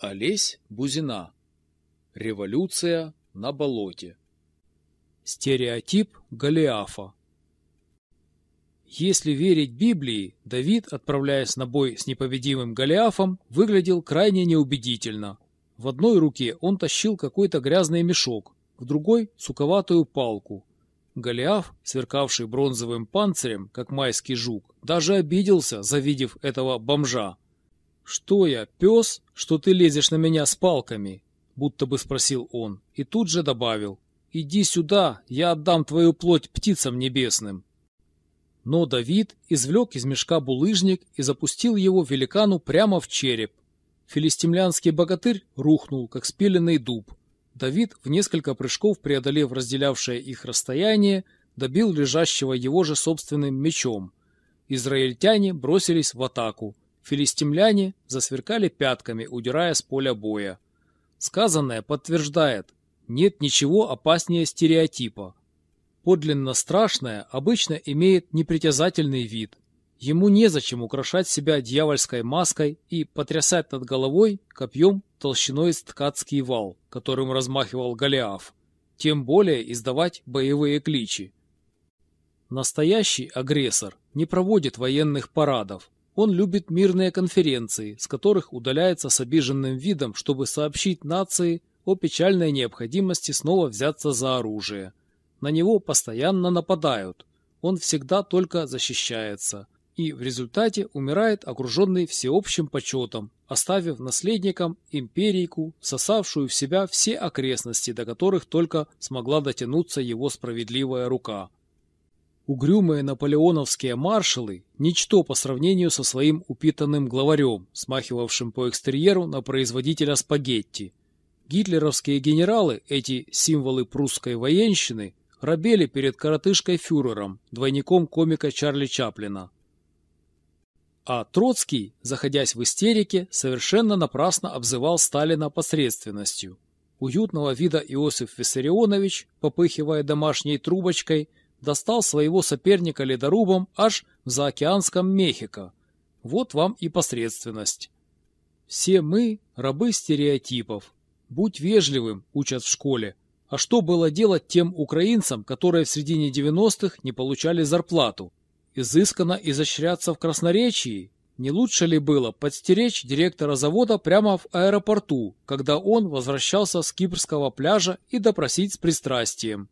Олесь Бузина. Революция на болоте. Стереотип Голиафа. Если верить Библии, Давид, отправляясь на бой с непобедимым Голиафом, выглядел крайне неубедительно. В одной руке он тащил какой-то грязный мешок, в другой – суковатую палку. Голиаф, сверкавший бронзовым панцирем, как майский жук, даже обиделся, завидев этого бомжа. «Что я, пес, что ты лезешь на меня с палками?» Будто бы спросил он, и тут же добавил. «Иди сюда, я отдам твою плоть птицам небесным». Но Давид извлек из мешка булыжник и запустил его великану прямо в череп. Филистимлянский богатырь рухнул, как спиленный дуб. Давид, в несколько прыжков преодолев разделявшее их расстояние, добил лежащего его же собственным мечом. Израильтяне бросились в атаку. Филистимляне засверкали пятками, удирая с поля боя. Сказанное подтверждает, нет ничего опаснее стереотипа. Подлинно страшное обычно имеет непритязательный вид. Ему незачем украшать себя дьявольской маской и потрясать над головой копьем толщиной с ткацкий вал, которым размахивал Голиаф, тем более издавать боевые кличи. Настоящий агрессор не проводит военных парадов, он любит мирные конференции, с которых удаляется с обиженным видом, чтобы сообщить нации о печальной необходимости снова взяться за оружие. На него постоянно нападают. Он всегда только защищается. И в результате умирает окруженный всеобщим почетом, оставив наследникам империйку, сосавшую в себя все окрестности, до которых только смогла дотянуться его справедливая рука. Угрюмые наполеоновские маршалы – ничто по сравнению со своим упитанным главарем, смахивавшим по экстерьеру на производителя спагетти. Гитлеровские генералы, эти символы прусской военщины, рабели перед коротышкой-фюрером, двойником комика Чарли Чаплина. А Троцкий, заходясь в истерике, совершенно напрасно обзывал Сталина посредственностью. Уютного вида Иосиф Виссарионович, попыхивая домашней трубочкой – достал своего соперника ледорубом аж в заокеанском Мехико. Вот вам и посредственность. Все мы – рабы стереотипов. Будь вежливым, учат в школе. А что было делать тем украинцам, которые в середине 90-х не получали зарплату? Изысканно изощряться в красноречии? Не лучше ли было подстеречь директора завода прямо в аэропорту, когда он возвращался с кипрского пляжа и допросить с пристрастием?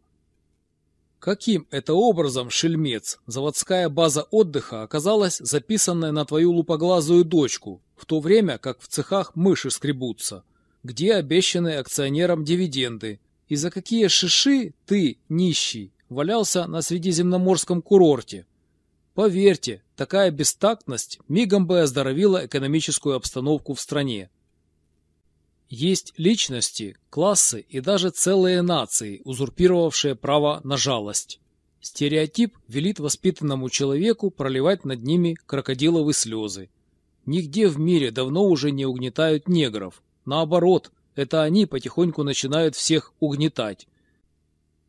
Каким это образом, шельмец, заводская база отдыха оказалась записанная на твою лупоглазую дочку, в то время как в цехах мыши скребутся? Где обещанные акционерам дивиденды? И за какие шиши ты, нищий, валялся на средиземноморском курорте? Поверьте, такая бестактность мигом бы оздоровила экономическую обстановку в стране. Есть личности, классы и даже целые нации, узурпировавшие право на жалость. Стереотип велит воспитанному человеку проливать над ними крокодиловы слезы. Нигде в мире давно уже не угнетают негров. Наоборот, это они потихоньку начинают всех угнетать.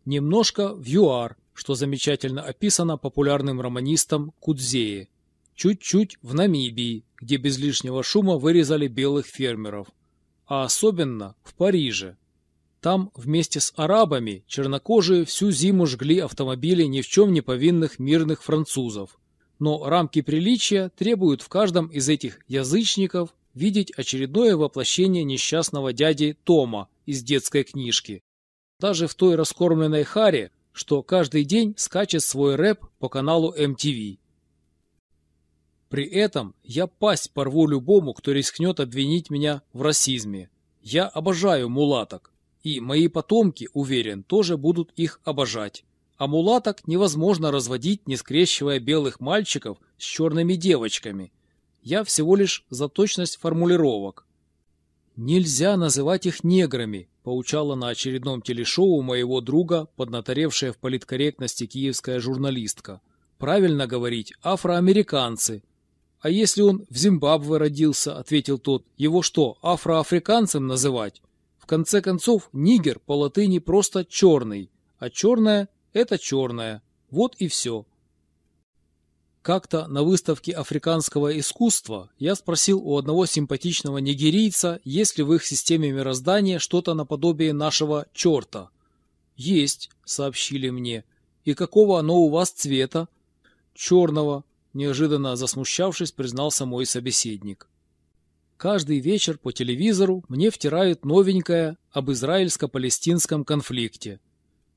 Немножко в ЮАР, что замечательно описано популярным романистом Кудзее. Чуть-чуть в Намибии, где без лишнего шума вырезали белых фермеров а особенно в Париже. Там вместе с арабами чернокожие всю зиму жгли автомобили ни в чем не повинных мирных французов. Но рамки приличия требуют в каждом из этих язычников видеть очередное воплощение несчастного дяди Тома из детской книжки. Даже в той раскормленной харе, что каждый день скачет свой рэп по каналу MTV. При этом я пасть порву любому, кто рискнет обвинить меня в расизме. Я обожаю мулаток, и мои потомки, уверен, тоже будут их обожать. А мулаток невозможно разводить, не скрещивая белых мальчиков с черными девочками. Я всего лишь за точность формулировок. «Нельзя называть их неграми», – поучала на очередном телешоу моего друга, поднаторевшая в политкорректности киевская журналистка. «Правильно говорить, афроамериканцы, «А если он в Зимбабве родился?» — ответил тот. «Его что, афроафриканцем называть?» В конце концов, нигер по латыни просто черный, а черное — это черное. Вот и все. Как-то на выставке африканского искусства я спросил у одного симпатичного нигерийца, есть ли в их системе мироздания что-то наподобие нашего черта. «Есть», — сообщили мне. «И какого оно у вас цвета?» «Черного», — неожиданно засмущавшись, признался мой собеседник. Каждый вечер по телевизору мне втирают новенькое об израильско-палестинском конфликте.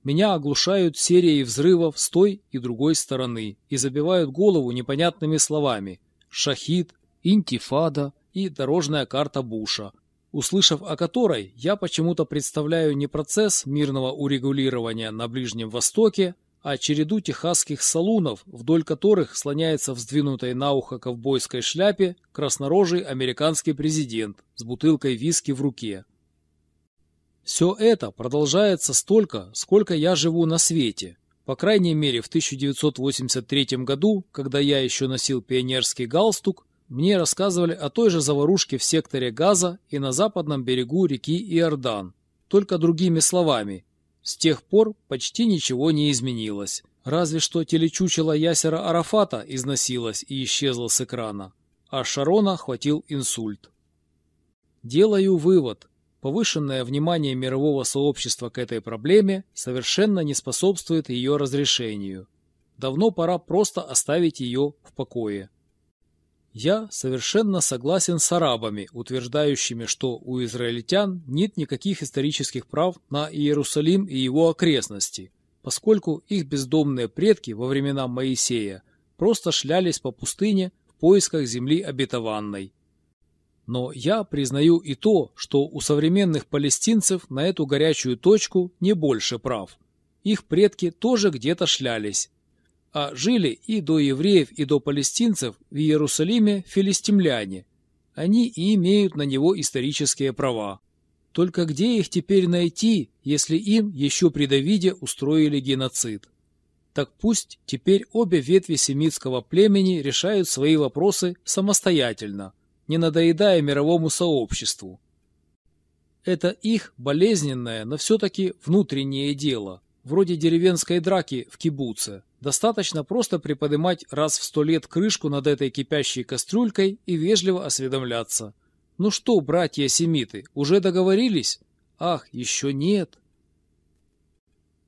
Меня оглушают серией взрывов с той и другой стороны и забивают голову непонятными словами «шахид», «интифада» и «дорожная карта Буша», услышав о которой, я почему-то представляю не процесс мирного урегулирования на Ближнем Востоке, а череду техасских салунов, вдоль которых слоняется в сдвинутой на ухо ковбойской шляпе краснорожий американский президент с бутылкой виски в руке. Все это продолжается столько, сколько я живу на свете. По крайней мере, в 1983 году, когда я еще носил пионерский галстук, мне рассказывали о той же заварушке в секторе Газа и на западном берегу реки Иордан, только другими словами. С тех пор почти ничего не изменилось. Разве что телечучело Ясера Арафата износилось и исчезло с экрана. А Шарона хватил инсульт. Делаю вывод. Повышенное внимание мирового сообщества к этой проблеме совершенно не способствует ее разрешению. Давно пора просто оставить ее в покое. Я совершенно согласен с арабами, утверждающими, что у израильтян нет никаких исторических прав на Иерусалим и его окрестности, поскольку их бездомные предки во времена Моисея просто шлялись по пустыне в поисках земли обетованной. Но я признаю и то, что у современных палестинцев на эту горячую точку не больше прав. Их предки тоже где-то шлялись. А жили и до евреев, и до палестинцев в Иерусалиме филистимляне. Они и имеют на него исторические права. Только где их теперь найти, если им еще при Давиде устроили геноцид? Так пусть теперь обе ветви семитского племени решают свои вопросы самостоятельно – не надоедая мировому сообществу. Это их болезненное, но все-таки внутреннее дело, вроде деревенской драки в кибуце. Достаточно просто приподнимать раз в сто лет крышку над этой кипящей кастрюлькой и вежливо осведомляться. «Ну что, братья-семиты, уже договорились?» «Ах, еще нет!»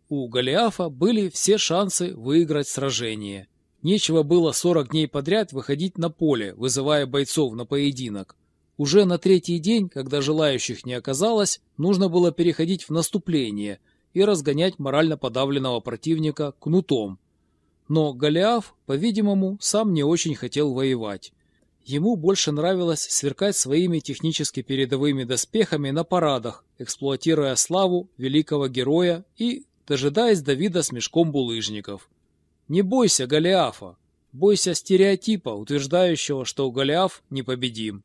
У Голиафа были все шансы выиграть сражение – Нечего было 40 дней подряд выходить на поле, вызывая бойцов на поединок. Уже на третий день, когда желающих не оказалось, нужно было переходить в наступление и разгонять морально подавленного противника кнутом. Но Голиаф, по-видимому, сам не очень хотел воевать. Ему больше нравилось сверкать своими технически передовыми доспехами на парадах, эксплуатируя славу великого героя и дожидаясь Давида с мешком булыжников. Не бойся Голиафа, бойся стереотипа, утверждающего, что Голиаф непобедим.